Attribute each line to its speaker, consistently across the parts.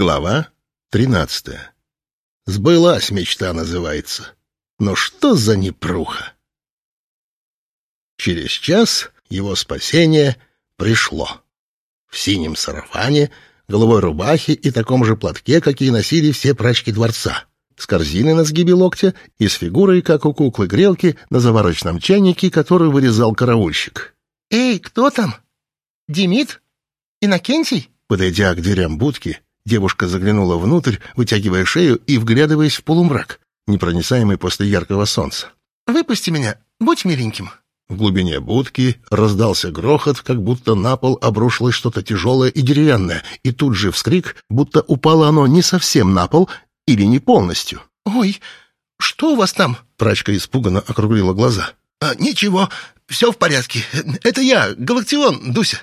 Speaker 1: Глава тринадцатая. Сбылась мечта называется. Но что за непруха? Через час его спасение пришло. В синем сарафане, голубой рубахе и таком же платке, какие носили все прачки дворца, с корзиной на сгибе локтя и с фигурой, как у куклы-грелки, на заварочном чайнике, который вырезал караульщик.
Speaker 2: «Эй, кто там? Демид? Иннокентий?»
Speaker 1: Подойдя к дверям будки, девушка заглянула внутрь, вытягивая шею и вглядываясь в полумрак, непроницаемый после яркого солнца.
Speaker 2: «Выпусти меня, будь миленьким».
Speaker 1: В глубине будки раздался грохот, как будто на пол обрушилось что-то тяжелое и деревянное, и тут же вскрик, будто упало оно не совсем на пол или не полностью.
Speaker 2: «Ой, что у вас там?»
Speaker 1: Прачка испуганно округлила глаза.
Speaker 2: А, «Ничего, все в порядке. Это я, Галактион, Дуся».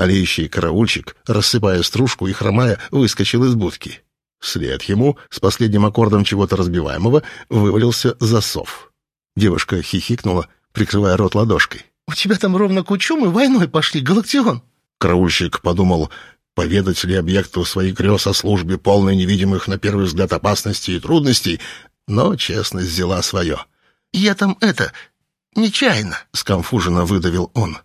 Speaker 1: Олеющий караульщик, рассыпая стружку и хромая, выскочил из будки. Вслед ему, с последним аккордом чего-то разбиваемого, вывалился засов. Девушка хихикнула, прикрывая рот ладошкой.
Speaker 2: «У тебя там ровно кучумы войной пошли, Галактион!»
Speaker 1: Караульщик подумал, поведать ли объекту своих грез о службе, полной невидимых на первый взгляд опасностей и трудностей, но честность взяла свое.
Speaker 2: «Я там это... нечаянно!»
Speaker 1: — скомфуженно выдавил он.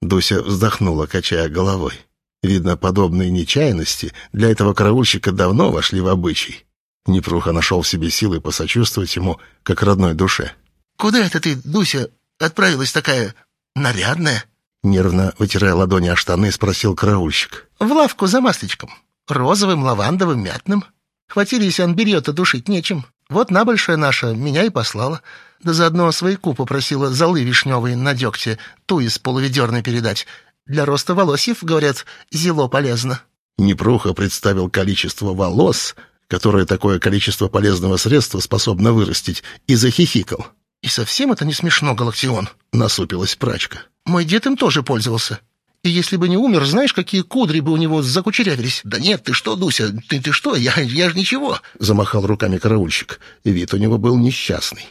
Speaker 1: Дуся вздохнула, качая головой. Видно, подобные нечаянности для этого караульщика давно вошли в обычай. Непруха нашел в себе силы посочувствовать ему, как родной душе.
Speaker 2: «Куда это ты, Дуся, отправилась такая нарядная?»
Speaker 1: Нервно вытирая ладони о штаны, спросил караульщик.
Speaker 2: «В лавку за масличком. Розовым, лавандовым, мятным. Хватились анберье-то душить нечем. Вот набольшая наша меня и послала. Да заодно свояку попросила золы вишневые на дегте, ту из полуведерной передать. Для роста волосьев, говорят, зело полезно».
Speaker 1: Непруха представил количество волос, которое такое количество полезного средства способно вырастить, и захихикал.
Speaker 2: «И совсем это не смешно, Галактион», —
Speaker 1: насупилась прачка.
Speaker 2: «Мой дед им тоже пользовался. И если бы не умер, знаешь, какие кудри бы у него закучерявились?» «Да нет, ты что, Дуся, ты, ты что, я, я же ничего!»
Speaker 1: — замахал руками караульщик. Вид у него был несчастный.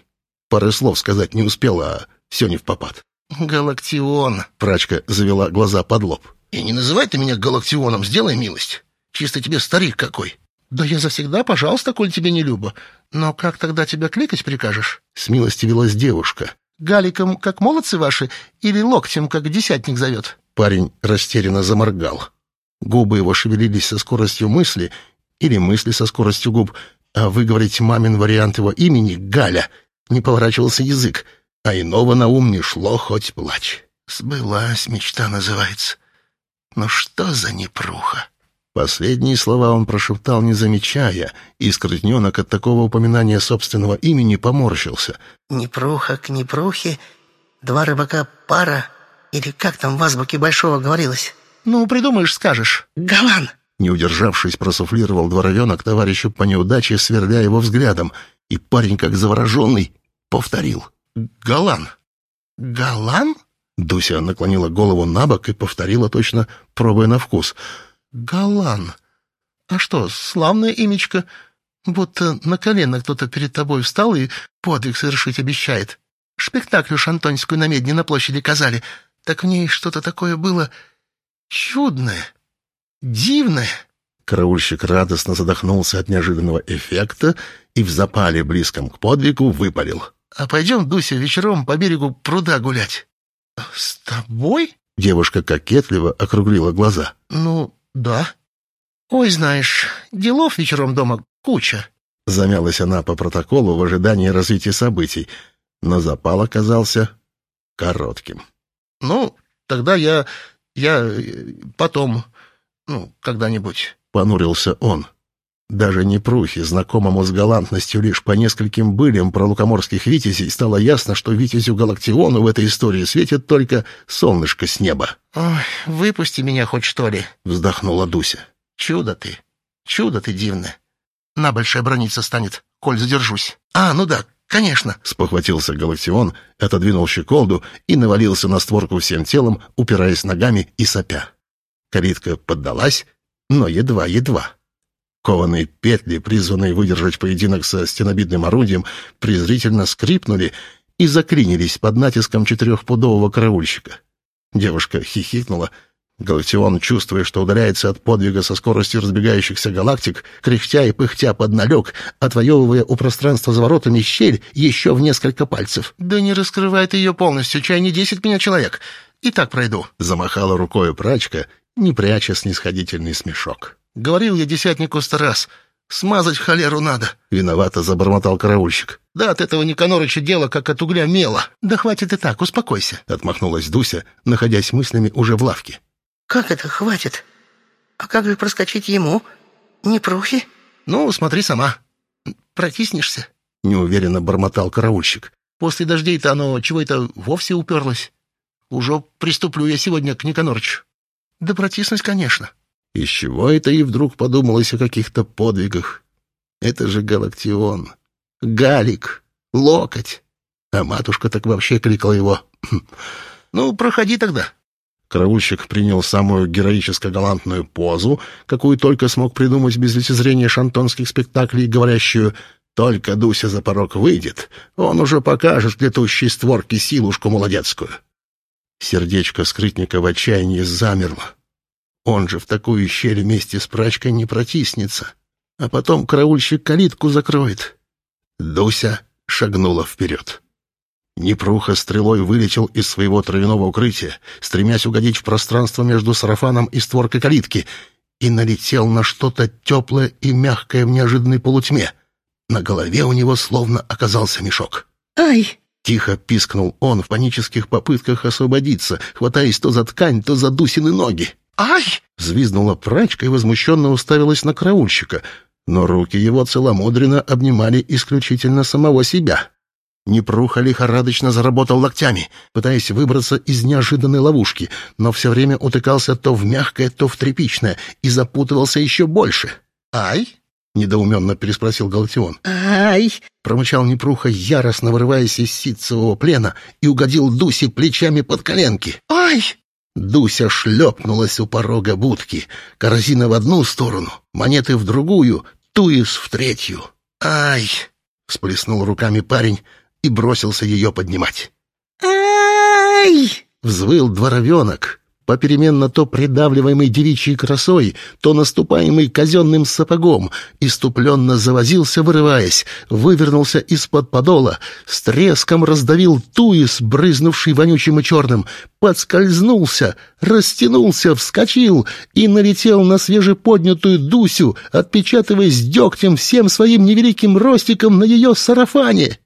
Speaker 1: Пары слов сказать не успел, а все не в попад.
Speaker 2: «Галактион!»
Speaker 1: — прачка завела глаза под лоб.
Speaker 2: «И не называй ты меня Галактионом, сделай милость. Чисто тебе старик какой». «Да я завсегда, пожалуйста, коль тебе не любо. Но как тогда тебя кликать прикажешь?»
Speaker 1: С милости велась девушка.
Speaker 2: «Галиком, как молодцы ваши, или локтем, как десятник зовет?»
Speaker 1: Парень растерянно заморгал. Губы его шевелились со скоростью мысли, или мысли со скоростью губ, а выговорить мамин вариант его имени, Галя, не поворачивался язык, а иного на ум не шло, хоть плачь.
Speaker 2: «Сбылась мечта, называется. Но что за непруха?»
Speaker 1: Последние слова он прошептал, не замечая, и скрытненок от такого упоминания собственного имени поморщился.
Speaker 2: «Непруха к непрухе, два рыбака пара, или как там в азбуке Большого говорилось?» «Ну, придумаешь, скажешь. Галан!»
Speaker 1: Не удержавшись, просуфлировал дворовенок товарищу по неудаче, сверля его взглядом, и парень, как завороженный, повторил. «Галан!»
Speaker 2: «Галан?»
Speaker 1: Дуся наклонила голову на бок и повторила точно, пробуя на вкус —
Speaker 2: Галан. А что, славное имечко? Будто на колено кто-то перед тобой встал и подвиг совершить обещает. Шпектакль уж Антонскую на медне на площади казали. Так в ней что-то такое было чудное, дивное.
Speaker 1: Караульщик радостно задохнулся от неожиданного эффекта и в запале близком к подвигу выпалил.
Speaker 2: «А пойдем, Дуся, вечером по берегу пруда гулять». «С тобой?»
Speaker 1: Девушка кокетливо округлила глаза.
Speaker 2: «Ну, «Да». «Ой, знаешь, делов вечером дома куча».
Speaker 1: Замялась она по протоколу в ожидании развития событий, но запал оказался коротким.
Speaker 2: «Ну, тогда я... я... потом... ну, когда-нибудь...»
Speaker 1: — понурился он. Даже Непрухе, знакомому с галантностью лишь по нескольким былям про лукоморских витязей, стало ясно, что витязю Галактиону в этой истории светит только солнышко с неба.
Speaker 2: «Ой, выпусти меня хоть что ли», —
Speaker 1: вздохнула Дуся.
Speaker 2: «Чудо ты, чудо ты дивное. На, большая броница станет, коль задержусь. А, ну да, конечно», —
Speaker 1: спохватился Галактион, отодвинул щеколду и навалился на створку всем телом, упираясь ногами и сопя. Калитка поддалась, но едва-едва. Кованые петли, призванные выдержать поединок со стенобитным орудием, презрительно скрипнули и заклинились под натиском четырехпудового караульщика. Девушка хихикнула, Галактион, чувствуя, что удаляется от подвига со скоростью разбегающихся галактик, кряхтя и пыхтя подналег, отвоевывая у пространства за воротами щель еще в несколько пальцев.
Speaker 2: «Да не раскрывает ее полностью, чай не десять меня человек. И так пройду», —
Speaker 1: замахала рукой прачка, не пряча снисходительный смешок.
Speaker 2: «Говорил я десятнику сто раз, смазать холеру надо», —
Speaker 1: виновато забормотал караульщик.
Speaker 2: «Да от этого Никанорыча дело, как от угля мела. Да хватит и так, успокойся», —
Speaker 1: отмахнулась Дуся, находясь мыслями уже в лавке.
Speaker 3: «Как это хватит? А как же проскочить ему? Не прухи?»
Speaker 2: «Ну, смотри сама. Протиснешься?»
Speaker 1: — неуверенно бормотал караульщик.
Speaker 2: «После дождей-то оно чего это вовсе уперлось. Уже приступлю я сегодня к Никанорычу. Да протиснусь, конечно».
Speaker 1: Из чего это и вдруг подумалось о каких-то подвигах? Это же Галактион, Галик, Локоть. А матушка так вообще кликала его.
Speaker 2: «Ну, проходи тогда»,
Speaker 1: Караульщик принял самую героическо-галантную позу, какую только смог придумать без лицезрения шантонских спектаклей, говорящую «Только Дуся за порог выйдет, он уже покажет летущей створке силушку молодецкую». Сердечко скрытника в отчаянии замерло. Он же в такую щель вместе с прачкой не протиснется. А потом караульщик калитку закроет. Дуся шагнула вперед. Непруха стрелой вылетел из своего травяного укрытия, стремясь угодить в пространство между сарафаном и створкой калитки, и налетел на что-то теплое и мягкое в неожиданной полутьме. На голове у него словно оказался мешок.
Speaker 3: «Ай!»
Speaker 1: — тихо пискнул он в панических попытках освободиться, хватаясь то за ткань, то за Дусины ноги.
Speaker 2: «Ай!»
Speaker 1: — взвизгнула прачка и возмущенно уставилась на караульщика, но руки его целомудренно обнимали исключительно самого себя. Непруха лихорадочно заработал локтями, пытаясь выбраться из неожиданной ловушки, но все время утыкался то в мягкое, то в тряпичное и запутывался еще больше.
Speaker 2: «Ай!»
Speaker 1: — недоуменно переспросил Галактион.
Speaker 3: «Ай!»
Speaker 1: — промычал Непруха, яростно вырываясь из ситцевого плена и угодил Дусе плечами под коленки.
Speaker 2: «Ай!»
Speaker 1: Дуся шлепнулась у порога будки. Корзина в одну сторону, монеты в другую, туис в третью. «Ай!» — всплеснул руками парень, и бросился ее поднимать.
Speaker 3: «Ай!»
Speaker 1: — взвыл дворовенок, попеременно то придавливаемый девичьей красой, то наступаемый казенным сапогом, иступленно завозился, вырываясь, вывернулся из-под подола, с треском раздавил туис, брызнувший вонючим и черным, подскользнулся, растянулся, вскочил и налетел на свежеподнятую Дусю, отпечатываясь дегтем всем своим невеликим ростиком на ее сарафане.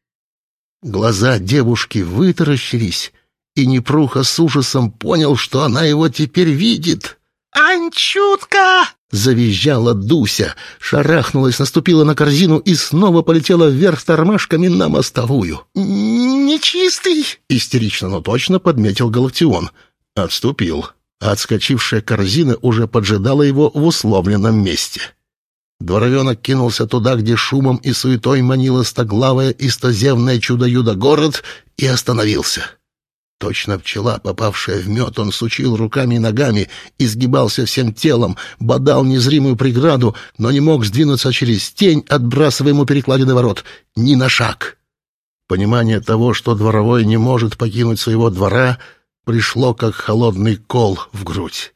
Speaker 1: Глаза девушки вытаращились, и Непруха с ужасом понял, что она его теперь видит.
Speaker 2: «Анчутка!»
Speaker 1: — завизжала Дуся, шарахнулась, наступила на корзину и снова полетела вверх тормашками на мостовую.
Speaker 2: «Нечистый!»
Speaker 1: — истерично, но точно подметил Галактион. Отступил. Отскочившая корзина уже поджидала его в условленном месте. Дворовенок кинулся туда, где шумом и суетой манила стоглавое и стоземное чудо-юдо-город, и остановился. Точно пчела, попавшая в мед, он сучил руками и ногами, изгибался всем телом, бодал незримую преграду, но не мог сдвинуться через тень, отбрасывая ему перекладины ворот, ни на шаг. Понимание того, что дворовой не может покинуть своего двора, пришло как холодный кол в грудь.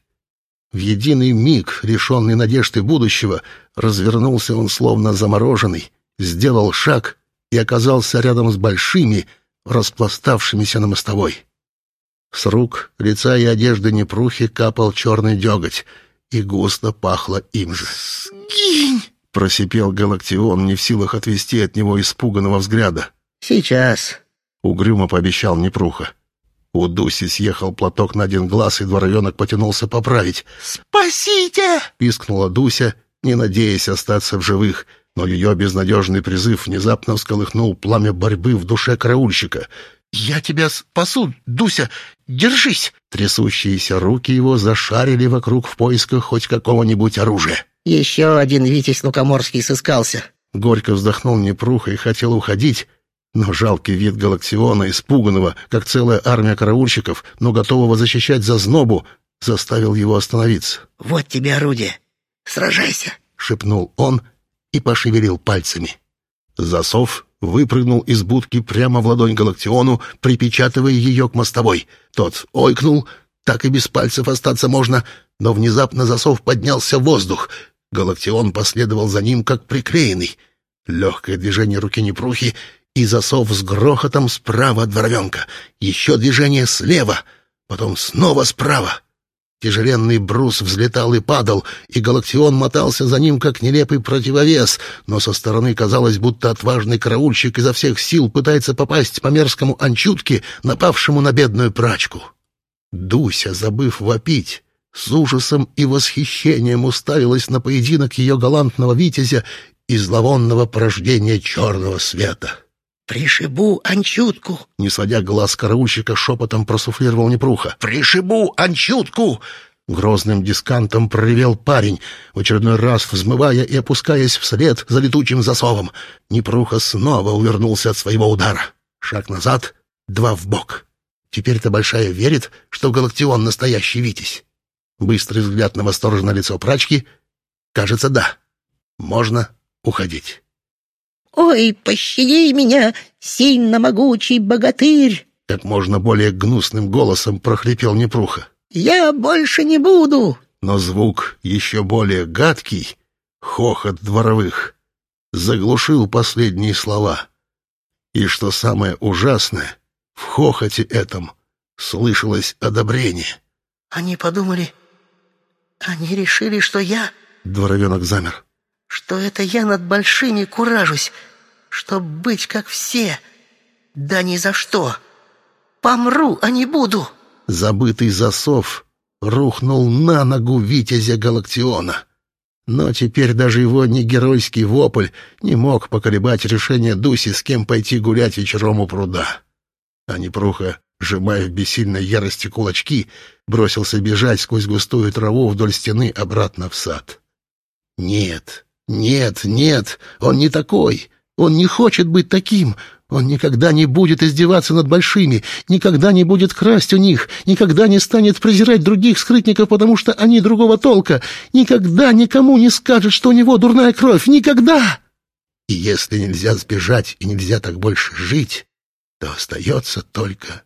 Speaker 1: В единый миг, лишенный надежды будущего, развернулся он словно замороженный, сделал шаг и оказался рядом с большими, распластавшимися на мостовой. С рук, лица и одежды Непрухи капал черный деготь, и густо пахло им же.
Speaker 2: «Сгинь!»
Speaker 1: — просипел Галактион, не в силах отвести от него испуганного взгляда.
Speaker 3: «Сейчас», —
Speaker 1: угрюмо пообещал Непруха. У Дуси съехал платок на один глаз, и дворовенок потянулся поправить.
Speaker 2: «Спасите!»
Speaker 1: — пискнула Дуся, не надеясь остаться в живых, но ее безнадежный призыв внезапно всколыхнул пламя борьбы в душе караульщика.
Speaker 2: «Я тебя спасу, Дуся! Держись!»
Speaker 1: Трясущиеся руки его зашарили вокруг в поисках хоть какого-нибудь оружия.
Speaker 3: «Еще один Витязь Лукоморский сыскался».
Speaker 1: Горько вздохнул Непруха и хотел уходить, но жалкий вид Галактиона, испуганного, как целая армия караульщиков, но готового защищать зазнобу, заставил его остановиться.
Speaker 3: «Вот тебе орудие. Сражайся!»
Speaker 1: — шепнул он и пошевелил пальцами. Засов выпрыгнул из будки прямо в ладонь Галактиону, припечатывая ее к мостовой. Тот ойкнул, Так и без пальцев остаться можно, но внезапно засов поднялся в воздух. Галактион последовал за ним, как приклеенный. Легкое движение руки Непрухи, и засов с грохотом справа от воровенка. Еще движение слева, потом снова справа. Тяжеленный брус взлетал и падал, и Галактион мотался за ним, как нелепый противовес, но со стороны казалось, будто отважный караульщик изо всех сил пытается попасть по мерзкому анчутке, напавшему на бедную прачку. Дуся, забыв вопить, с ужасом и восхищением уставилась на поединок ее галантного витязя и зловонного порождения черного света.
Speaker 3: «Пришибу Анчутку!»
Speaker 1: Не сводя глаз караульщика, шепотом просуфлировал Непруха. «Пришибу Анчутку!» Грозным дискантом проревел парень, в очередной раз взмывая и опускаясь вслед за летучим засовом. Непруха снова увернулся от своего удара. Шаг назад, два в бок. Теперь-то Большая верит, что Галактион настоящий Витязь. Быстрый взгляд на восторженное лицо прачки. Кажется, да. Можно уходить.
Speaker 3: «Ой, пощади меня, сильно могучий богатырь!»
Speaker 1: Как можно более гнусным голосом прохрипел Непруха.
Speaker 3: «Я больше не буду!»
Speaker 1: Но звук еще более гадкий, хохот дворовых, заглушил последние слова. И что самое ужасное, в хохоте этом слышалось одобрение.
Speaker 3: «Они подумали... Они решили, что я...»
Speaker 1: Дворовенок замер.
Speaker 3: «Что это я над большими куражусь, чтоб быть как все. Да ни за что. Помру, а не буду».
Speaker 1: Забытый засов рухнул на ногу Витязя Галактиона. Но теперь даже его негеройский вопль не мог поколебать решение Дуси, с кем пойти гулять вечером у пруда. А Непруха, сжимая в бессильной ярости кулачки, бросился бежать сквозь густую траву вдоль стены обратно в сад. «Нет, нет, нет, он не такой. Он не хочет быть таким. Он никогда не будет издеваться над большими, никогда не будет красть у них, никогда не станет презирать других скрытников, потому что они другого толка, никогда никому не скажет, что у него дурная кровь. Никогда!» И если нельзя сбежать и нельзя так больше жить, то остается только